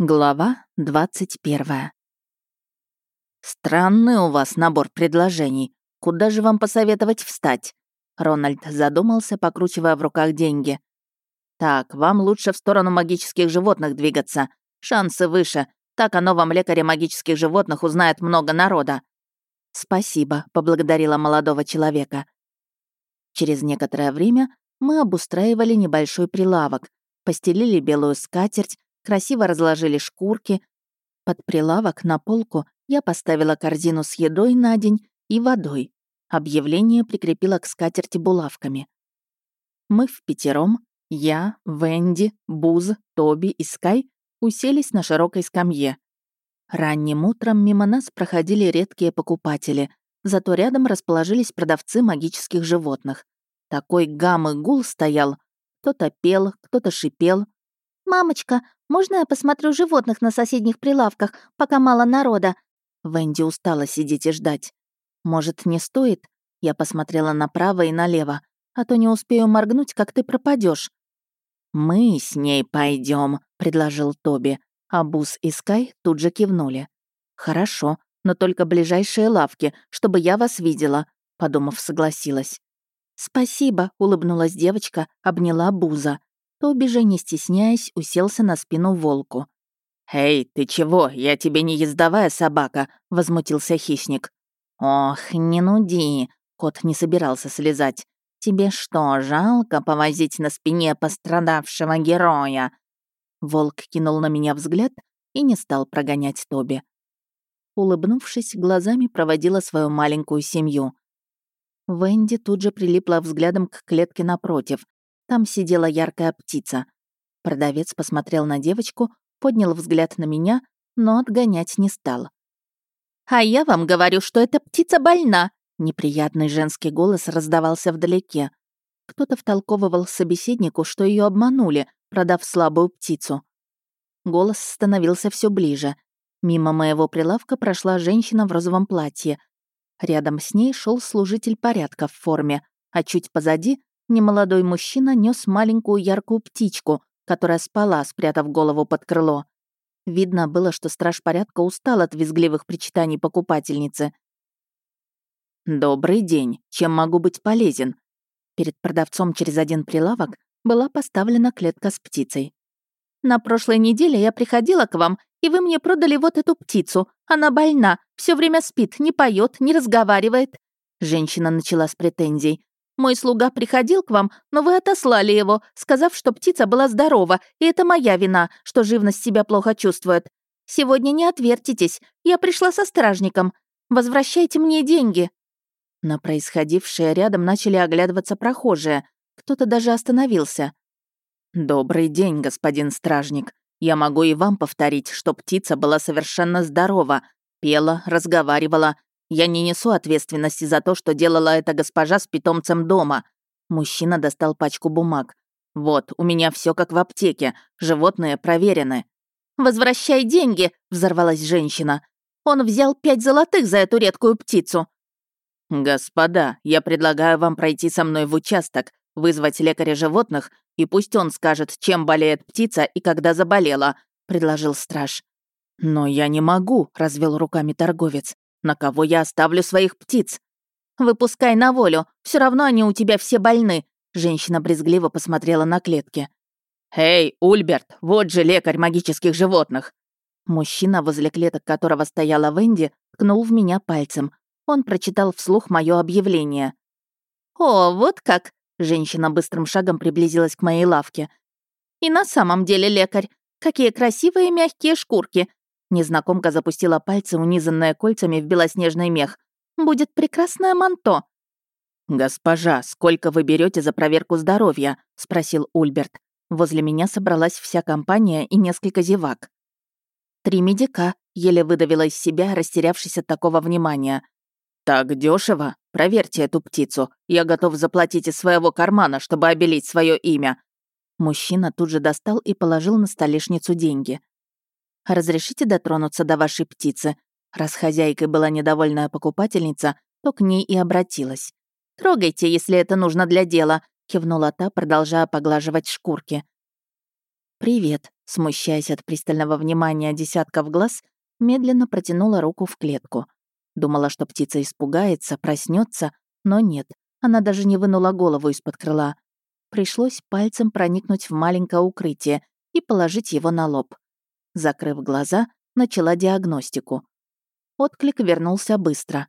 Глава 21. «Странный у вас набор предложений. Куда же вам посоветовать встать?» Рональд задумался, покручивая в руках деньги. «Так, вам лучше в сторону магических животных двигаться. Шансы выше. Так о новом лекаре магических животных узнает много народа». «Спасибо», — поблагодарила молодого человека. Через некоторое время мы обустраивали небольшой прилавок, постелили белую скатерть, красиво разложили шкурки. Под прилавок на полку я поставила корзину с едой на день и водой. Объявление прикрепила к скатерти булавками. Мы в пятером, я, Венди, Буз, Тоби и Скай уселись на широкой скамье. Ранним утром мимо нас проходили редкие покупатели, зато рядом расположились продавцы магических животных. Такой гам и гул стоял. Кто-то пел, кто-то шипел. «Мамочка, можно я посмотрю животных на соседних прилавках, пока мало народа?» Венди устала сидеть и ждать. «Может, не стоит?» Я посмотрела направо и налево, а то не успею моргнуть, как ты пропадешь. «Мы с ней пойдем, предложил Тоби, а Бус и Скай тут же кивнули. «Хорошо, но только ближайшие лавки, чтобы я вас видела», — подумав, согласилась. «Спасибо», — улыбнулась девочка, обняла Буза. Тоби же, не стесняясь, уселся на спину волку. «Эй, ты чего? Я тебе не ездовая собака!» — возмутился хищник. «Ох, не нуди!» — кот не собирался слезать. «Тебе что, жалко повозить на спине пострадавшего героя?» Волк кинул на меня взгляд и не стал прогонять Тоби. Улыбнувшись, глазами проводила свою маленькую семью. Венди тут же прилипла взглядом к клетке напротив, там сидела яркая птица. Продавец посмотрел на девочку, поднял взгляд на меня, но отгонять не стал. «А я вам говорю, что эта птица больна!» Неприятный женский голос раздавался вдалеке. Кто-то втолковывал собеседнику, что ее обманули, продав слабую птицу. Голос становился все ближе. Мимо моего прилавка прошла женщина в розовом платье. Рядом с ней шел служитель порядка в форме, а чуть позади немолодой мужчина нес маленькую яркую птичку, которая спала, спрятав голову под крыло. Видно было, что страж порядка устал от визгливых причитаний покупательницы. «Добрый день. Чем могу быть полезен?» Перед продавцом через один прилавок была поставлена клетка с птицей. «На прошлой неделе я приходила к вам, и вы мне продали вот эту птицу. Она больна, все время спит, не поет, не разговаривает». Женщина начала с претензий. Мой слуга приходил к вам, но вы отослали его, сказав, что птица была здорова, и это моя вина, что живность себя плохо чувствует. Сегодня не отвертитесь, я пришла со стражником. Возвращайте мне деньги». На происходившее рядом начали оглядываться прохожие. Кто-то даже остановился. «Добрый день, господин стражник. Я могу и вам повторить, что птица была совершенно здорова, пела, разговаривала, я не несу ответственности за то, что делала эта госпожа с питомцем дома. Мужчина достал пачку бумаг. Вот, у меня все как в аптеке. Животные проверены. «Возвращай деньги!» — взорвалась женщина. «Он взял пять золотых за эту редкую птицу!» «Господа, я предлагаю вам пройти со мной в участок, вызвать лекаря животных, и пусть он скажет, чем болеет птица и когда заболела», — предложил страж. «Но я не могу», — развел руками торговец. На кого я оставлю своих птиц? Выпускай на волю, все равно они у тебя все больны. Женщина брезгливо посмотрела на клетки. «Эй, Ульберт, вот же лекарь магических животных!» Мужчина, возле клеток которого стояла Венди, ткнул в меня пальцем. Он прочитал вслух мое объявление. «О, вот как!» Женщина быстрым шагом приблизилась к моей лавке. «И на самом деле лекарь. Какие красивые мягкие шкурки. Незнакомка запустила пальцы, унизанные кольцами в белоснежный мех. «Будет прекрасное манто!» «Госпожа, сколько вы берете за проверку здоровья?» — спросил Ульберт. Возле меня собралась вся компания и несколько зевак. «Три медика», — еле выдавила из себя, растерявшись от такого внимания. «Так дешево. Проверьте эту птицу. Я готов заплатить из своего кармана, чтобы обелить свое имя». Мужчина тут же достал и положил на столешницу деньги. «Разрешите дотронуться до вашей птицы?» Раз хозяйкой была недовольная покупательница, то к ней и обратилась. «Трогайте, если это нужно для дела», — кивнула та, продолжая поглаживать шкурки. «Привет», — смущаясь от пристального внимания десятков глаз, медленно протянула руку в клетку. Думала, что птица испугается, проснется, но нет, она даже не вынула голову из-под крыла. Пришлось пальцем проникнуть в маленькое укрытие и положить его на лоб. Закрыв глаза, начала диагностику. Отклик вернулся быстро.